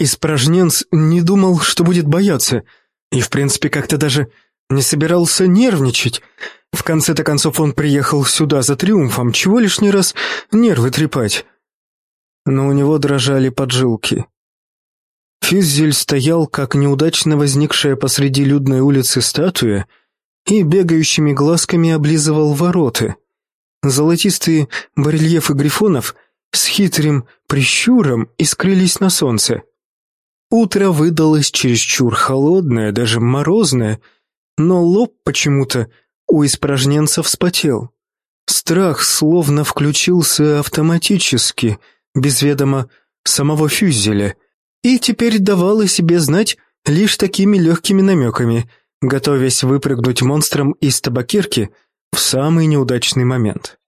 испражненц не думал, что будет бояться, и, в принципе, как-то даже не собирался нервничать. В конце-то концов он приехал сюда за триумфом, чего лишний раз нервы трепать. Но у него дрожали поджилки. Фюзель стоял, как неудачно возникшая посреди людной улицы статуя, и бегающими глазками облизывал вороты. Золотистые барельефы грифонов с хитрым прищуром искрились на солнце. Утро выдалось чересчур холодное, даже морозное, но лоб почему-то у испражненца вспотел. Страх словно включился автоматически, без ведома самого фюзеля, и теперь давал о себе знать лишь такими легкими намеками, готовясь выпрыгнуть монстром из табакерки в самый неудачный момент.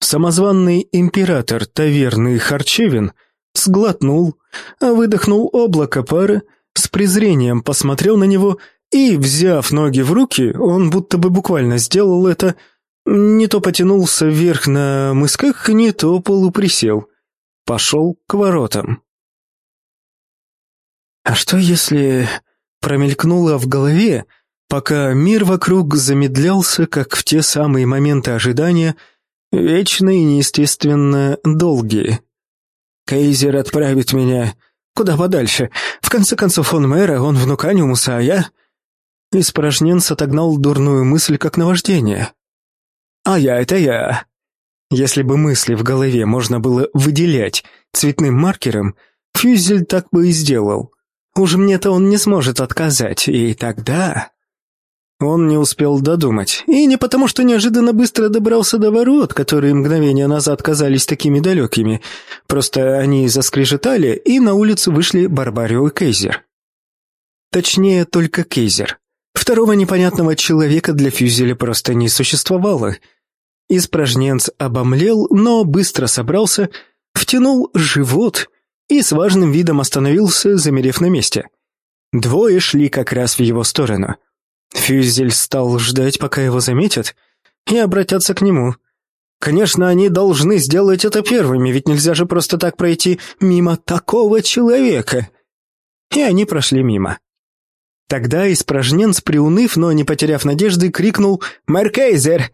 Самозванный император таверны Харчевин сглотнул, выдохнул облако пары, с презрением посмотрел на него и, взяв ноги в руки, он будто бы буквально сделал это, не то потянулся вверх на мысках, не то полуприсел. Пошел к воротам. А что если промелькнуло в голове, пока мир вокруг замедлялся, как в те самые моменты ожидания, вечные и неестественно долгие? Кейзер отправит меня куда подальше. В конце концов, он мэра, он внук Аниумуса, а я... Испражненц отогнал дурную мысль как наваждение. «А я — это я». Если бы мысли в голове можно было выделять цветным маркером, Фюзель так бы и сделал. Уж мне-то он не сможет отказать, и тогда... Он не успел додумать. И не потому, что неожиданно быстро добрался до ворот, которые мгновение назад казались такими далекими. Просто они заскрежетали, и на улицу вышли Барбарио и Кейзер. Точнее, только Кейзер. Второго непонятного человека для Фюзеля просто не существовало. Испражненц обомлел, но быстро собрался, втянул живот и с важным видом остановился, замерев на месте. Двое шли как раз в его сторону. Фюзель стал ждать, пока его заметят, и обратятся к нему. Конечно, они должны сделать это первыми, ведь нельзя же просто так пройти мимо такого человека. И они прошли мимо. Тогда испражненц, приуныв, но не потеряв надежды, крикнул «Мэр Кейзер!».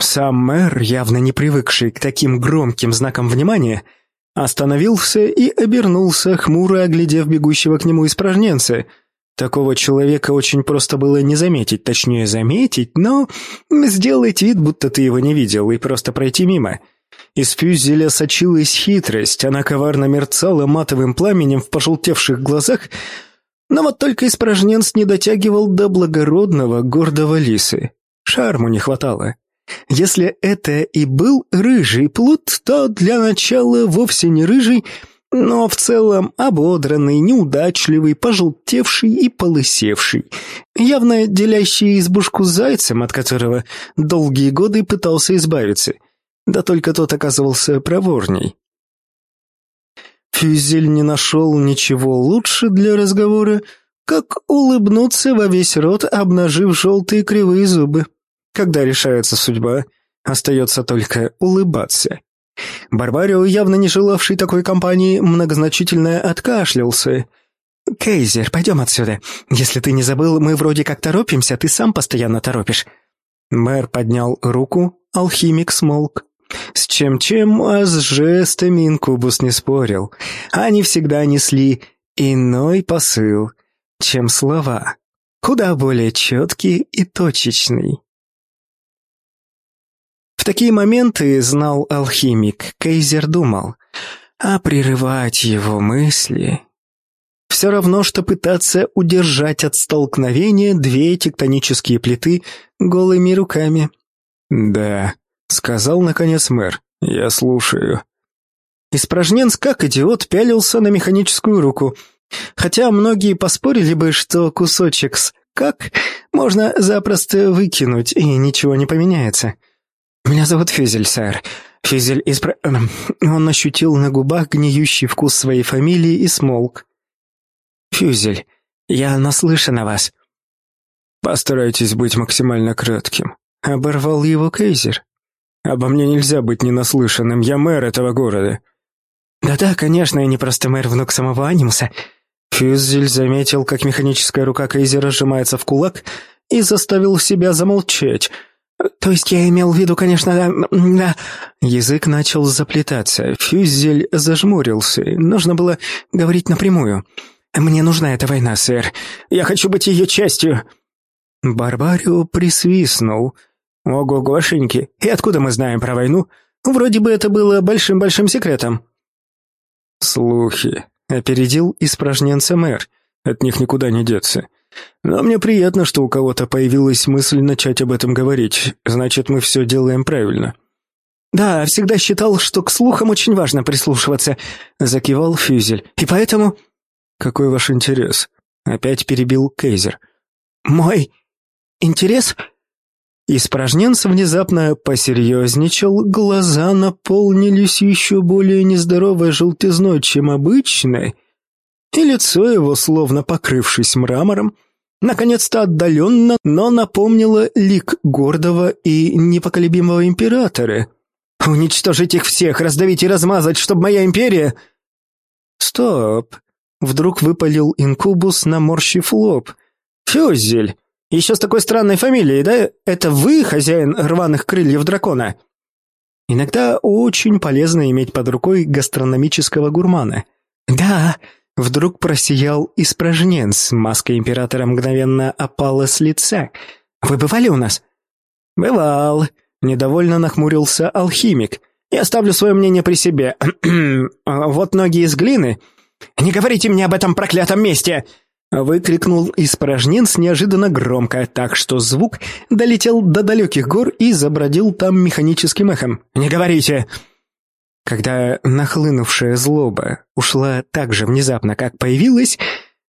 Сам мэр, явно не привыкший к таким громким знакам внимания, Остановился и обернулся, хмуро оглядев бегущего к нему испражненца. Такого человека очень просто было не заметить, точнее заметить, но сделать вид, будто ты его не видел, и просто пройти мимо. Из фюзеля сочилась хитрость, она коварно мерцала матовым пламенем в пожелтевших глазах, но вот только испражненц не дотягивал до благородного, гордого лисы. Шарму не хватало. Если это и был рыжий плут, то для начала вовсе не рыжий, но в целом ободранный, неудачливый, пожелтевший и полысевший, явно делящий избушку с зайцем, от которого долгие годы пытался избавиться. Да только тот оказывался проворней. Фюзель не нашел ничего лучше для разговора, как улыбнуться во весь рот, обнажив желтые кривые зубы. Когда решается судьба, остается только улыбаться. Барбарио, явно не желавший такой компании, многозначительно откашлялся. «Кейзер, пойдем отсюда. Если ты не забыл, мы вроде как торопимся, ты сам постоянно торопишь». Мэр поднял руку, алхимик смолк. С чем-чем, а с жестами инкубус не спорил. Они всегда несли иной посыл, чем слова, куда более четкий и точечный такие моменты, знал алхимик, Кейзер думал, а прерывать его мысли... Все равно, что пытаться удержать от столкновения две тектонические плиты голыми руками. «Да», — сказал наконец мэр, — «я слушаю». Испражненц, как идиот, пялился на механическую руку. Хотя многие поспорили бы, что кусочек с «как» можно запросто выкинуть, и ничего не поменяется. «Меня зовут Фюзель, сэр. Фюзель из...» эм, Он ощутил на губах гниющий вкус своей фамилии и смолк. «Фюзель, я наслышан о вас». «Постарайтесь быть максимально кратким», — оборвал его Кейзер. «Обо мне нельзя быть ненаслышанным, я мэр этого города». Да-да, конечно, я не просто мэр, внук самого анимуса. Фюзель заметил, как механическая рука Кейзера сжимается в кулак, и заставил себя замолчать. То есть я имел в виду, конечно, да, да. Язык начал заплетаться. Фюзель зажмурился. Нужно было говорить напрямую. Мне нужна эта война, сэр. Я хочу быть ее частью. Барбарио присвистнул. Ого-гошеньки, и откуда мы знаем про войну? Вроде бы это было большим-большим секретом. Слухи. Опередил испражненца мэр. От них никуда не деться. Но мне приятно, что у кого-то появилась мысль начать об этом говорить. Значит, мы все делаем правильно. Да, всегда считал, что к слухам очень важно прислушиваться, закивал Фюзель. И поэтому Какой ваш интерес? Опять перебил Кейзер. Мой интерес Испражненц внезапно посерьезничал, глаза наполнились еще более нездоровой желтизной, чем обычно, и лицо его, словно покрывшись мрамором, наконец-то отдаленно, но напомнило лик гордого и непоколебимого императора. «Уничтожить их всех, раздавить и размазать, чтобы моя империя...» «Стоп!» — вдруг выпалил инкубус, наморщив лоб. «Фюзель, еще с такой странной фамилией, да? Это вы хозяин рваных крыльев дракона?» Иногда очень полезно иметь под рукой гастрономического гурмана. «Да», — вдруг просиял испражненц, маска императора мгновенно опала с лица. «Вы бывали у нас?» «Бывал», — недовольно нахмурился алхимик. «Я оставлю свое мнение при себе. вот ноги из глины...» «Не говорите мне об этом проклятом месте!» Выкрикнул испражненц неожиданно громко, так что звук долетел до далеких гор и забродил там механическим эхом. «Не говорите!» Когда нахлынувшая злоба ушла так же внезапно, как появилась,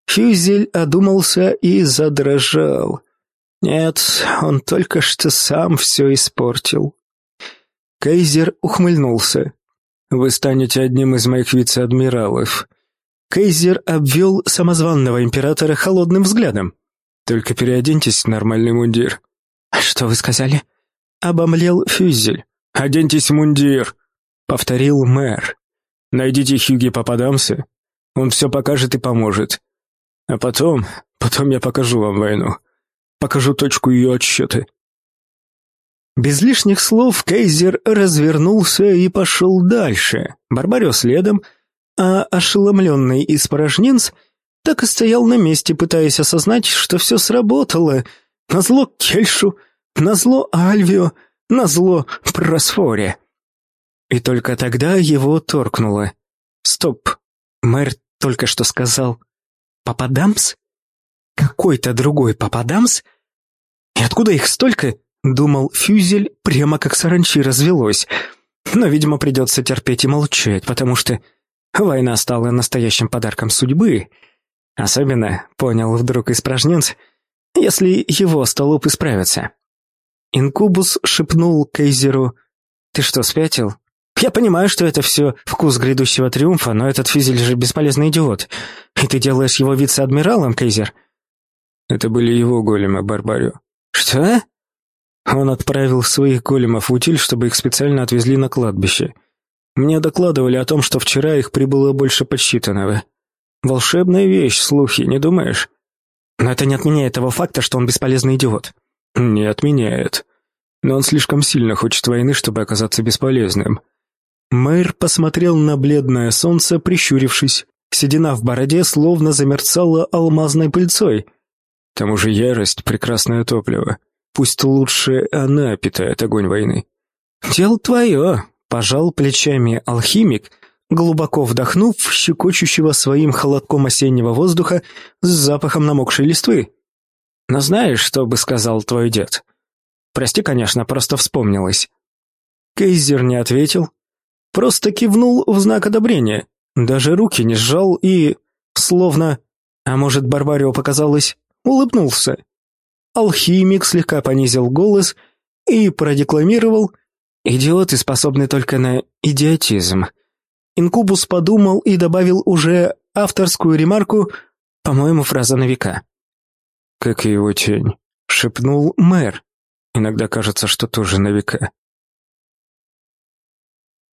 Фюзель одумался и задрожал. Нет, он только что сам все испортил. Кейзер ухмыльнулся. «Вы станете одним из моих вице-адмиралов. Кейзер обвел самозванного императора холодным взглядом. «Только переоденьтесь в нормальный мундир». «Что вы сказали?» Обомлел Фюзель. «Оденьтесь в мундир», — повторил мэр. «Найдите Хьюги Пападамса, он все покажет и поможет. А потом, потом я покажу вам войну. Покажу точку ее отсчета». Без лишних слов Кейзер развернулся и пошел дальше. Барбарио следом — а ошеломленный испражненц так и стоял на месте, пытаясь осознать, что все сработало. Назло Кельшу, назло Альвио, назло Просфоре. И только тогда его торкнуло. Стоп, мэр только что сказал «Пападамс? Какой-то другой Пападамс? И откуда их столько?» Думал Фюзель, прямо как саранчи развелось. Но, видимо, придется терпеть и молчать, потому что Война стала настоящим подарком судьбы. Особенно, понял вдруг испражненц, если его столоп исправится. Инкубус шепнул Кейзеру, «Ты что, спятил? Я понимаю, что это все вкус грядущего триумфа, но этот Физель же бесполезный идиот. И ты делаешь его вице-адмиралом, Кейзер?» Это были его големы, Барбарио. «Что?» Он отправил своих големов в утиль, чтобы их специально отвезли на кладбище. Мне докладывали о том, что вчера их прибыло больше подсчитанного. Волшебная вещь, слухи, не думаешь? Но это не отменяет того факта, что он бесполезный идиот. Не отменяет. Но он слишком сильно хочет войны, чтобы оказаться бесполезным. Мэр посмотрел на бледное солнце, прищурившись. Седина в бороде словно замерцала алмазной пыльцой. К тому же ярость — прекрасное топливо. Пусть лучше она питает огонь войны. «Дело твое», Пожал плечами алхимик, глубоко вдохнув щекочущего своим холодком осеннего воздуха с запахом намокшей листвы. «Но знаешь, что бы сказал твой дед?» «Прости, конечно, просто вспомнилось». Кейзер не ответил, просто кивнул в знак одобрения, даже руки не сжал и, словно, а может, Барбарио показалось, улыбнулся. Алхимик слегка понизил голос и продекламировал Идиоты способны только на идиотизм. Инкубус подумал и добавил уже авторскую ремарку, по-моему, фраза на века. «Как его тень», — шепнул мэр. «Иногда кажется, что тоже на века».